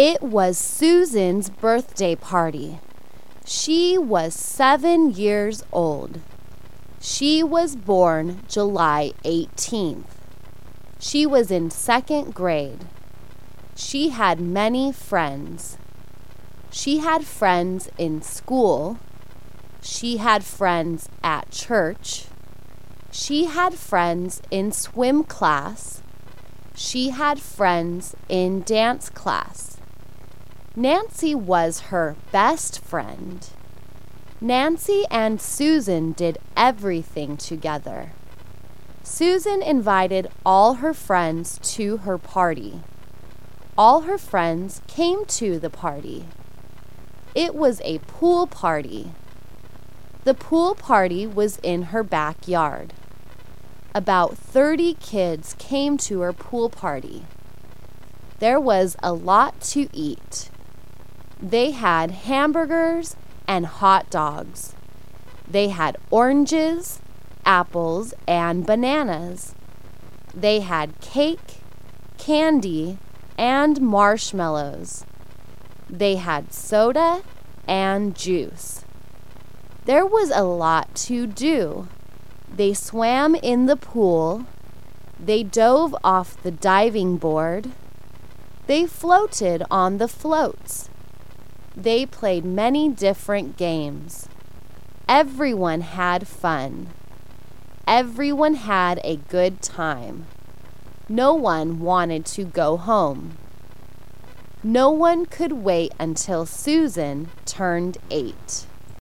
It was Susan's birthday party. She was seven years old. She was born July 18th. She was in second grade. She had many friends. She had friends in school. She had friends at church. She had friends in swim class. She had friends in dance class. Nancy was her best friend. Nancy and Susan did everything together. Susan invited all her friends to her party. All her friends came to the party. It was a pool party. The pool party was in her backyard. About 30 kids came to her pool party. There was a lot to eat. They had hamburgers and hot dogs. They had oranges, apples, and bananas. They had cake, candy, and marshmallows. They had soda and juice. There was a lot to do. They swam in the pool. They dove off the diving board. They floated on the floats. They played many different games. Everyone had fun. Everyone had a good time. No one wanted to go home. No one could wait until Susan turned eight.